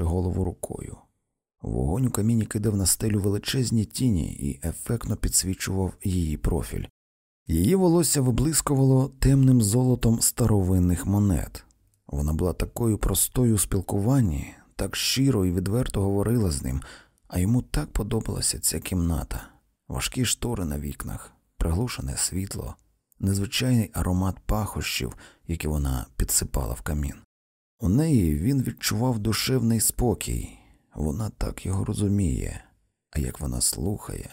голову рукою. Вогонь у каміні кидав на стелю величезні тіні і ефектно підсвічував її профіль. Її волосся виблискувало темним золотом старовинних монет. Вона була такою простою у спілкуванні, так щиро і відверто говорила з ним, а йому так подобалася ця кімната, важкі штори на вікнах, приглушене світло, незвичайний аромат пахощів, які вона підсипала в камін. У неї він відчував душевний спокій, вона так його розуміє, а як вона слухає,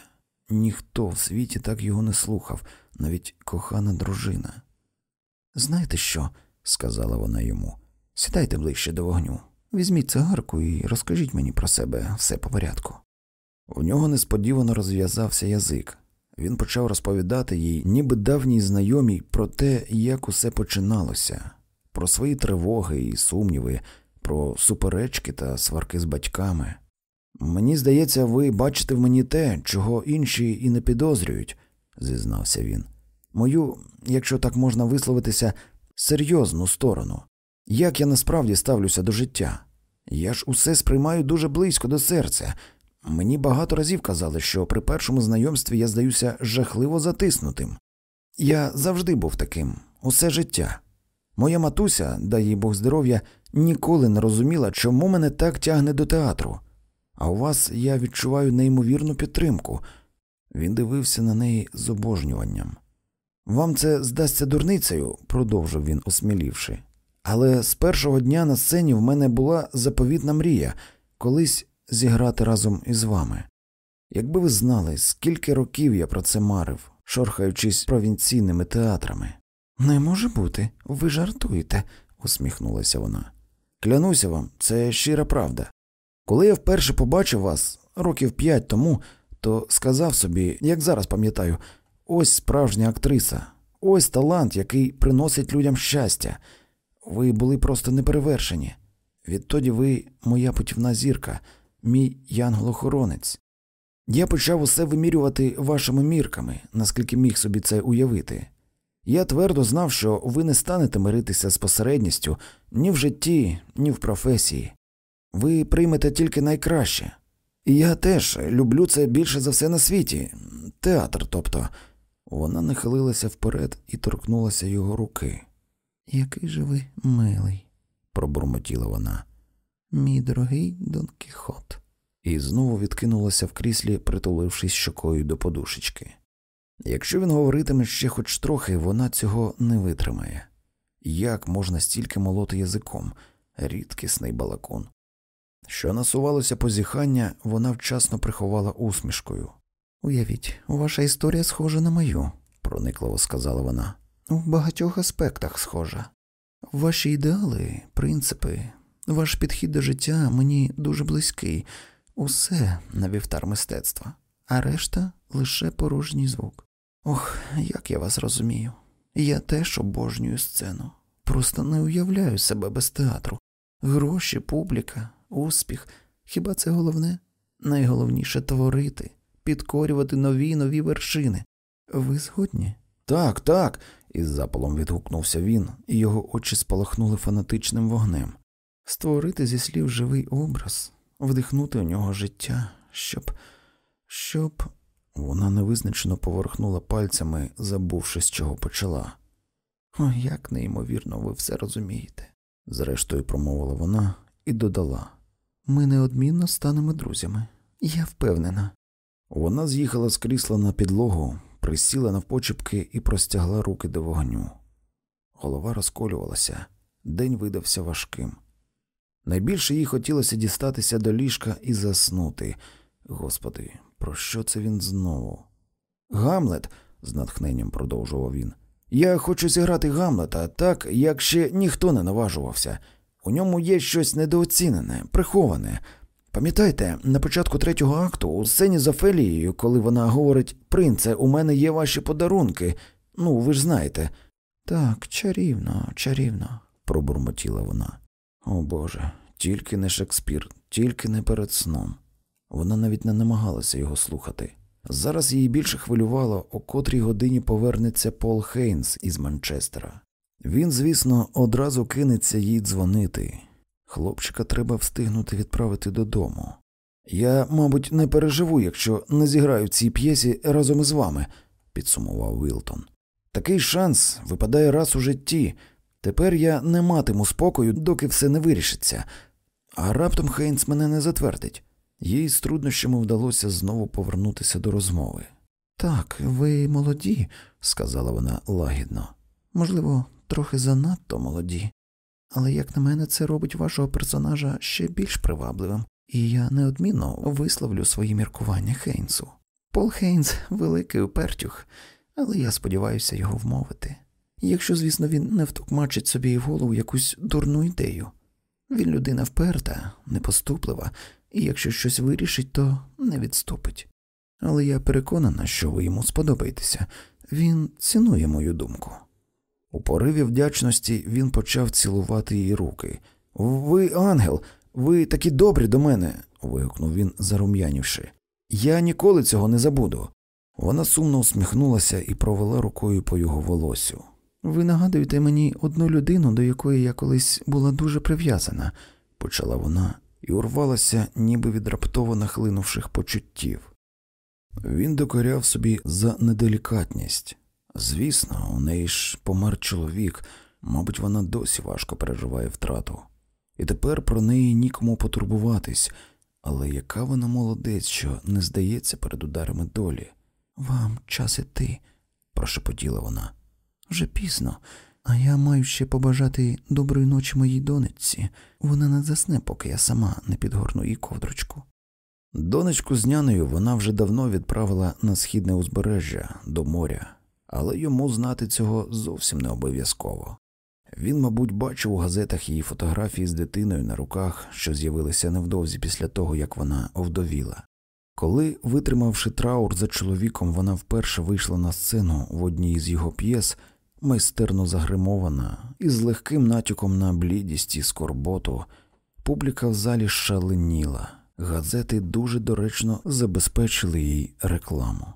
ніхто в світі так його не слухав, навіть кохана дружина. Знаєте що? сказала вона йому, сідайте ближче до вогню, візьміть цигарку і розкажіть мені про себе все по порядку. У нього несподівано розв'язався язик. Він почав розповідати їй, ніби давній знайомій, про те, як усе починалося, про свої тривоги і сумніви, про суперечки та сварки з батьками. Мені здається, ви бачите в мені те, чого інші і не підозрюють, зізнався він. Мою, якщо так можна висловитися, серйозну сторону. Як я насправді ставлюся до життя? Я ж усе сприймаю дуже близько до серця. Мені багато разів казали, що при першому знайомстві я здаюся жахливо затиснутим. Я завжди був таким, усе життя. Моя матуся, дай їй Бог здоров'я, ніколи не розуміла, чому мене так тягне до театру. А у вас я відчуваю неймовірну підтримку. Він дивився на неї з обожнюванням. Вам це здасться дурницею, продовжив він, осмілівши. Але з першого дня на сцені в мене була заповітна мрія колись зіграти разом із вами. Якби ви знали, скільки років я про це марив, шорхаючись провінційними театрами. Не може бути, ви жартуєте, усміхнулася вона. Клянуся вам, це щира правда. Коли я вперше побачив вас років п'ять тому, то сказав собі, як зараз пам'ятаю, ось справжня актриса, ось талант, який приносить людям щастя. Ви були просто неперевершені. Відтоді ви моя путівна зірка, мій янгол-охоронець. Я почав усе вимірювати вашими мірками, наскільки міг собі це уявити. Я твердо знав, що ви не станете миритися з посередністю ні в житті, ні в професії. Ви приймете тільки найкраще. І я теж люблю це більше за все на світі, театр, тобто. Вона нахилилася вперед і торкнулася його руки. Який же ви милий, пробурмотіла вона. Мій дорогий Дон Кіхот. І знову відкинулася в кріслі, притулившись щокою до подушечки. Якщо він говоритиме ще хоч трохи, вона цього не витримає. Як можна стільки молоти язиком, рідкісний балакон. Що насувалося позіхання, вона вчасно приховала усмішкою. Уявіть, ваша історія схожа на мою, проникливо сказала вона. У багатьох аспектах схожа. Ваші ідеали, принципи, ваш підхід до життя мені дуже близький, усе на вівтар мистецтва, а решта лише порожній звук. Ох, як я вас розумію. Я теж обожнюю сцену. Просто не уявляю себе без театру. Гроші, публіка, успіх. Хіба це головне? Найголовніше творити, підкорювати нові й нові вершини. Ви згодні? Так, так. із запалом відгукнувся він, і його очі спалахнули фанатичним вогнем. Створити зі слів живий образ, вдихнути у нього життя, щоб. щоб. Вона невизначено поверхнула пальцями, забувши, з чого почала. О, як неймовірно, ви все розумієте, зрештою промовила вона і додала ми неодмінно станемо друзями. Я впевнена. Вона з'їхала з крісла на підлогу, присіла навпочепки і простягла руки до вогню. Голова розколювалася, день видався важким. Найбільше їй хотілося дістатися до ліжка і заснути. Господи, про що це він знову? Гамлет, з натхненням продовжував він. Я хочу зіграти Гамлета так, як ще ніхто не наважувався. У ньому є щось недооцінене, приховане. Пам'ятаєте, на початку третього акту у сцені з Офелією, коли вона говорить Принце, у мене є ваші подарунки. Ну, ви ж знаєте. Так, чарівно, чарівно, пробурмотіла вона. О Боже, тільки не Шекспір, тільки не перед сном. Вона навіть не намагалася його слухати. Зараз її більше хвилювало, о котрій годині повернеться Пол Хейнс із Манчестера. Він, звісно, одразу кинеться їй дзвонити. Хлопчика треба встигнути відправити додому. Я, мабуть, не переживу, якщо не зіграю в цій п'єсі разом із вами, підсумував Вілтон. Такий шанс випадає раз у житті. Тепер я не матиму спокою, доки все не вирішиться, а раптом Хейнс мене не затвердить. Їй з труднощами вдалося знову повернутися до розмови. Так, ви молоді, сказала вона лагідно. Можливо, трохи занадто молоді, але, як на мене, це робить вашого персонажа ще більш привабливим, і я неодмінно висловлю свої міркування Хейнсу. Пол Хейнс великий упертюх, але я сподіваюся його вмовити. Якщо, звісно, він не втокмачить собі в голову якусь дурну ідею. Він людина вперта, непоступлива, і якщо щось вирішить, то не відступить. Але я переконана, що ви йому сподобаєтеся, він цінує мою думку. У пориві вдячності він почав цілувати її руки. Ви, ангел, ви такі добрі до мене. вигукнув він, зарум'янівши. Я ніколи цього не забуду. Вона сумно усміхнулася і провела рукою по його волосю. Ви нагадуєте мені одну людину, до якої я колись була дуже прив'язана, почала вона і урвалася, ніби від раптово нахлинувших почуттів. Він докоряв собі за неделікатність. Звісно, у неї ж помер чоловік, мабуть, вона досі важко переживає втрату, і тепер про неї нікому потурбуватись, але яка вона молодець, що не здається перед ударами долі. Вам час іти, прошепотіла вона. Вже пізно, а я маю ще побажати доброї ночі моїй донечці. Вона не засне, поки я сама не підгорну їй ковдрочку. Донечку з няною вона вже давно відправила на східне узбережжя до моря, але йому знати цього зовсім не обов'язково. Він, мабуть, бачив у газетах її фотографії з дитиною на руках, що з'явилися невдовзі після того, як вона овдовіла. Коли, витримавши траур за чоловіком, вона вперше вийшла на сцену в одній з його п'єс, майстерно загримована, і з легким натяком на блідість і скорботу, публіка в залі шаленіла, газети дуже доречно забезпечили їй рекламу.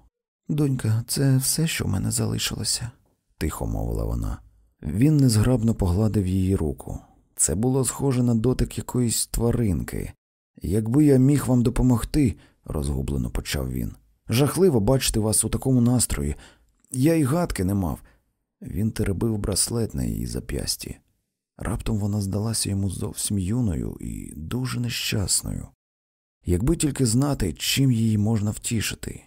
Донька, це все, що в мене залишилося, тихо мовила вона. Він незграбно погладив її руку. Це було схоже на дотик якоїсь тваринки. Якби я міг вам допомогти, розгублено почав він. Жахливо бачити вас у такому настрої. Я й гадки не мав. Він теребив браслет на її зап'ясті. Раптом вона здалася йому зовсім юною і дуже нещасною. Якби тільки знати, чим її можна втішити,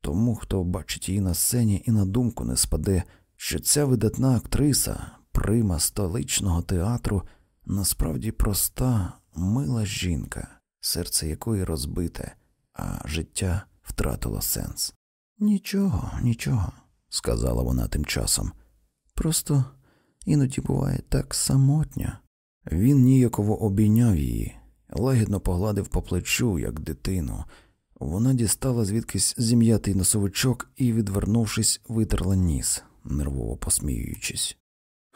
тому, хто бачить її на сцені і на думку не спаде, що ця видатна актриса, прима столичного театру, насправді проста, мила жінка, серце якої розбите, а життя втратило сенс. Нічого, нічого, сказала вона тим часом. Просто іноді буває так самотньо. Він ніяково обійняв її, лагідно погладив по плечу, як дитину. Вона дістала звідкись зім'ятий носовичок і, відвернувшись, витерла ніс, нервово посміюючись.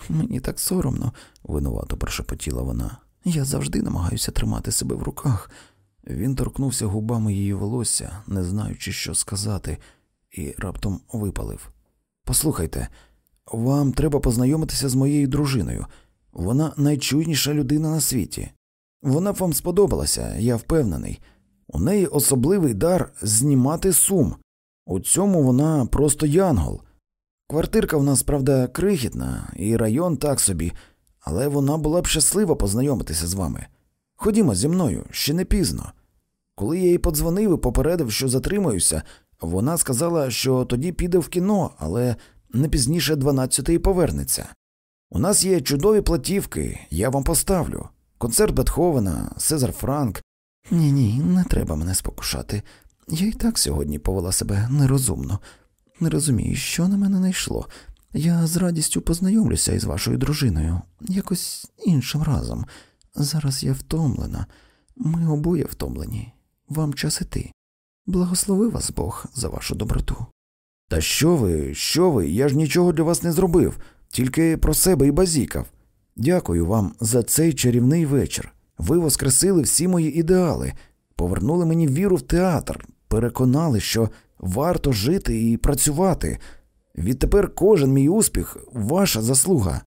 Мені так соромно, винувато прошепотіла вона. Я завжди намагаюся тримати себе в руках. Він торкнувся губами її волосся, не знаючи, що сказати, і раптом випалив. Послухайте, вам треба познайомитися з моєю дружиною. Вона найчуйніша людина на світі. Вона б вам сподобалася, я впевнений. У неї особливий дар знімати сум. У цьому вона просто янгол. Квартирка в нас, правда, крихітна, і район так собі, але вона була б щаслива познайомитися з вами. Ходімо зі мною, ще не пізно. Коли я їй подзвонив і попередив, що затримаюся, вона сказала, що тоді піде в кіно, але не пізніше дванадцятої повернеться. У нас є чудові платівки, я вам поставлю. Концерт Бетховена, Сезар Франк. Ні, ні, не треба мене спокушати. Я і так сьогодні повела себе нерозумно. Не розумію, що на мене найшло. Я з радістю познайомлюся із вашою дружиною, якось іншим разом. Зараз я втомлена, ми обоє втомлені. Вам час іти. Благослови вас Бог за вашу доброту. Та що ви, що ви? Я ж нічого для вас не зробив, тільки про себе і базікав. Дякую вам за цей чарівний вечір. Ви воскресили всі мої ідеали, повернули мені віру в театр, переконали, що варто жити і працювати. Відтепер кожен мій успіх ваша заслуга.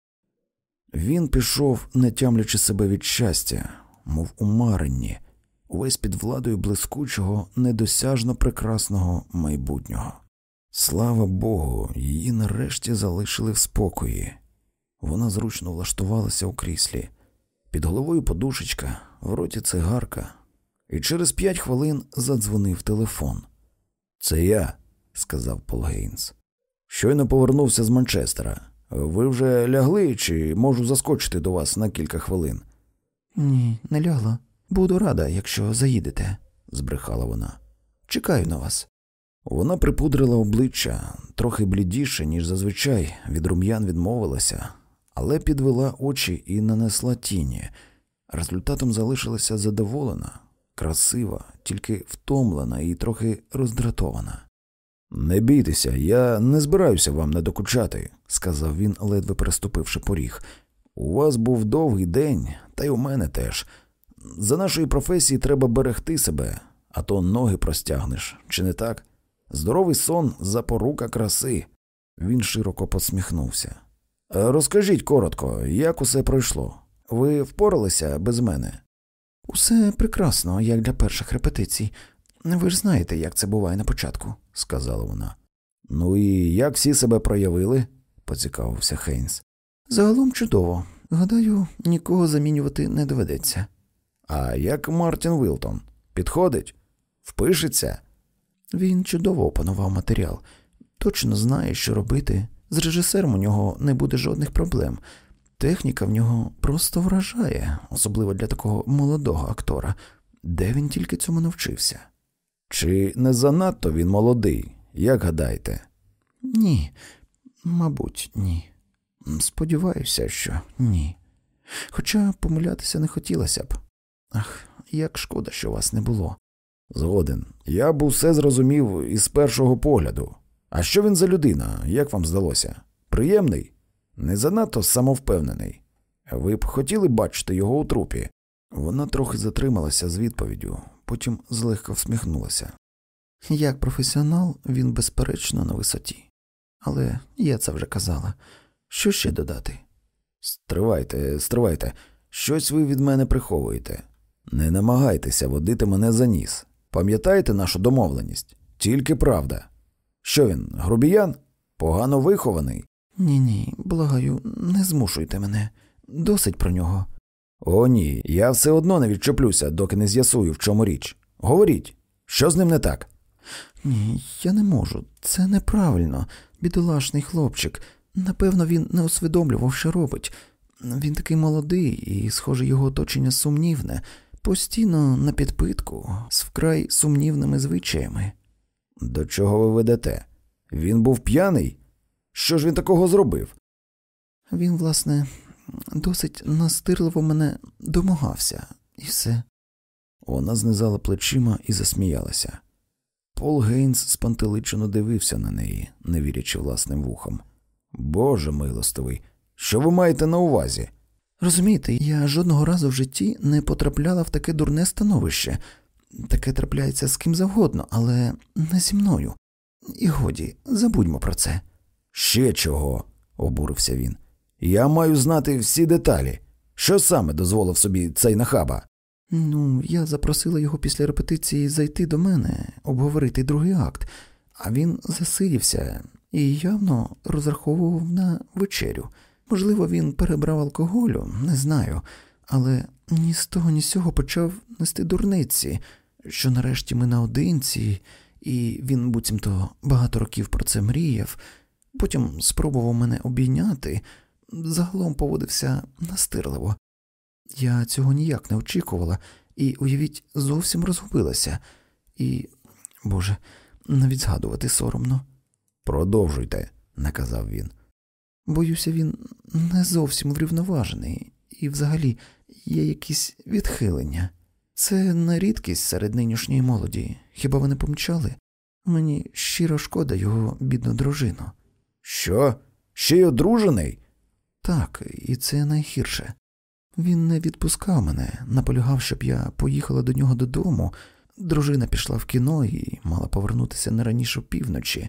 Він пішов, не тямлячи себе від щастя, мов у маренні, увесь під владою блискучого, недосяжно прекрасного майбутнього. Слава Богу, її нарешті залишили в спокої. Вона зручно влаштувалася у кріслі, під головою подушечка, в роті цигарка, і через п'ять хвилин задзвонив телефон. Це я, сказав Пол Гейнс. Щойно повернувся з Манчестера. Ви вже лягли чи можу заскочити до вас на кілька хвилин? Ні, не лягла. Буду рада, якщо заїдете, збрехала вона. Чекаю на вас. Вона припудрила обличчя трохи блідіше, ніж зазвичай, від рум'ян відмовилася, але підвела очі і нанесла тіні. Результатом залишилася задоволена, красива, тільки втомлена і трохи роздратована. Не бійтеся, я не збираюся вам не докучати, сказав він, ледве переступивши поріг. У вас був довгий день, та й у мене теж. За нашої професії треба берегти себе, а то ноги простягнеш, чи не так? Здоровий сон запорука краси. Він широко посміхнувся. Розкажіть коротко, як усе пройшло? Ви впоралися без мене? Усе прекрасно, як для перших репетицій. Ви ж знаєте, як це буває на початку, сказала вона. Ну і як всі себе проявили? поцікавився Хейнс. Загалом чудово. Гадаю, нікого замінювати не доведеться. А як Мартін Вілтон? Підходить? Впишеться? Він чудово опанував матеріал, точно знає, що робити. З режисером у нього не буде жодних проблем. Техніка в нього просто вражає, особливо для такого молодого актора, де він тільки цьому навчився. Чи не занадто він молодий, як гадаєте? Ні, мабуть, ні. Сподіваюся, що ні. Хоча помилятися не хотілося б. Ах, як шкода, що вас не було. Згоден. Я б усе зрозумів із першого погляду. А що він за людина, як вам здалося? Приємний? Не занадто самовпевнений. Ви б хотіли бачити його у трупі? Вона трохи затрималася з відповіддю, потім злегка всміхнулася. Як професіонал, він безперечно на висоті. Але я це вже казала. Що ще додати? Стривайте, стривайте, щось ви від мене приховуєте. Не намагайтеся водити мене за ніс. Пам'ятаєте нашу домовленість? Тільки правда. Що він, грубіян? Погано вихований? Ні, ні, благаю, не змушуйте мене. Досить про нього. О, ні, я все одно не відчеплюся, доки не з'ясую, в чому річ. Говоріть, що з ним не так? Ні, я не можу. Це неправильно. Бідолашний хлопчик. Напевно, він не усвідомлював, що робить. Він такий молодий, і, схоже, його оточення сумнівне, постійно на підпитку, з вкрай сумнівними звичаями. До чого ви ведете? Він був п'яний? Що ж він такого зробив? Він, власне, досить настирливо мене домагався, і все. Вона знизала плечима і засміялася. Пол Гейнс спантеличено дивився на неї, не вірячи власним вухам. Боже милостивий, що ви маєте на увазі? Розумієте, я жодного разу в житті не потрапляла в таке дурне становище. Таке трапляється з ким завгодно, але не зі мною. І годі, забудьмо про це. Ще чого, обурився він. Я маю знати всі деталі. Що саме дозволив собі цей нахаба? Ну, я запросила його після репетиції зайти до мене, обговорити другий акт, а він засидівся і явно розраховував на вечерю. Можливо, він перебрав алкоголю, не знаю, але ні з того, ні з цього почав нести дурниці, що нарешті ми наодинці, і він буцімто багато років про це мріяв, потім спробував мене обійняти, загалом поводився настирливо. Я цього ніяк не очікувала і, уявіть, зовсім розгубилася, і, Боже, навіть згадувати соромно. Продовжуйте, наказав він. Боюся, він не зовсім врівноважений, і взагалі є якісь відхилення. Це не рідкість серед нинішньої молоді. Хіба ви не помічали? Мені щиро шкода його бідну дружину. Що? Ще й одружений? Так, і це найгірше. Він не відпускав мене, наполягав, щоб я поїхала до нього додому. Дружина пішла в кіно і мала повернутися не раніше півночі.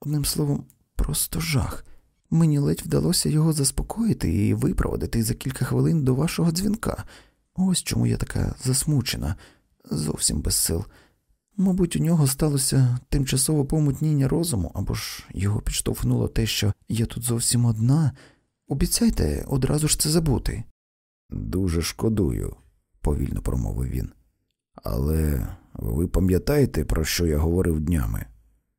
Одним словом, просто жах. Мені ледь вдалося його заспокоїти і випроводити за кілька хвилин до вашого дзвінка. Ось чому я така засмучена, зовсім без сил. Мабуть, у нього сталося тимчасове помутніння розуму, або ж його підштовхнуло те, що я тут зовсім одна. Обіцяйте одразу ж це забути. Дуже шкодую, повільно промовив він. Але ви пам'ятаєте, про що я говорив днями?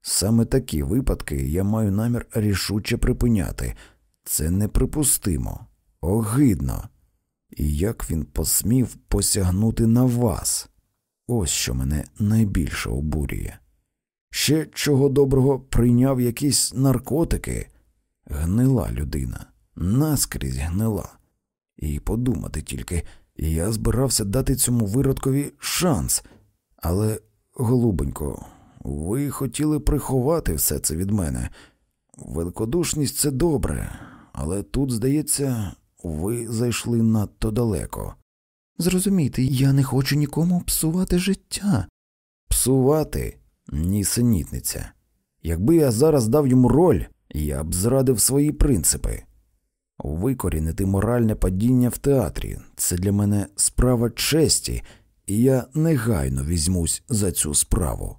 Саме такі випадки я маю намір рішуче припиняти. Це неприпустимо, огидно. І як він посмів посягнути на вас? Ось що мене найбільше обурює. Ще чого доброго прийняв якісь наркотики, гнила людина, наскрізь гнила. І подумати тільки, я збирався дати цьому виродкові шанс, але, голубенько, ви хотіли приховати все це від мене. Великодушність це добре, але тут, здається, ви зайшли надто далеко. Зрозумійте, я не хочу нікому псувати життя. Псувати нісенітниця. Якби я зараз дав йому роль, я б зрадив свої принципи. Викорінити моральне падіння в театрі це для мене справа честі, і я негайно візьмусь за цю справу.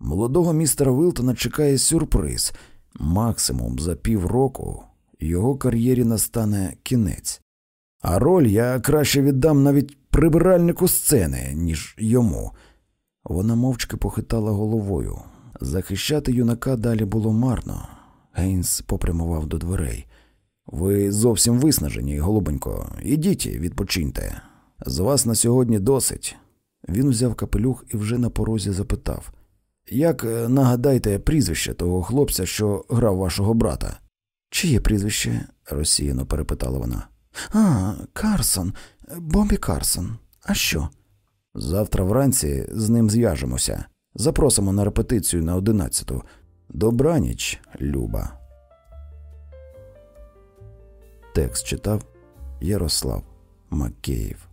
Молодого містера Вилтона чекає сюрприз максимум за півроку його кар'єрі настане кінець. А роль я краще віддам навіть прибиральнику сцени, ніж йому. Вона мовчки похитала головою. Захищати юнака далі було марно. Гейнс попрямував до дверей. Ви зовсім виснажені, голубенько. Ідіть, відпочиньте. З вас на сьогодні досить. Він взяв капелюх і вже на порозі запитав Як е, нагадайте прізвище того хлопця, що грав вашого брата? Чиє прізвище? розсіяно перепитала вона. А, Карсон, Бобі Карсон. А що? Завтра вранці з ним зв'яжемося. Запросимо на репетицію на одинадцяту. Добраніч, Люба. Текст читав Ярослав Макеїв.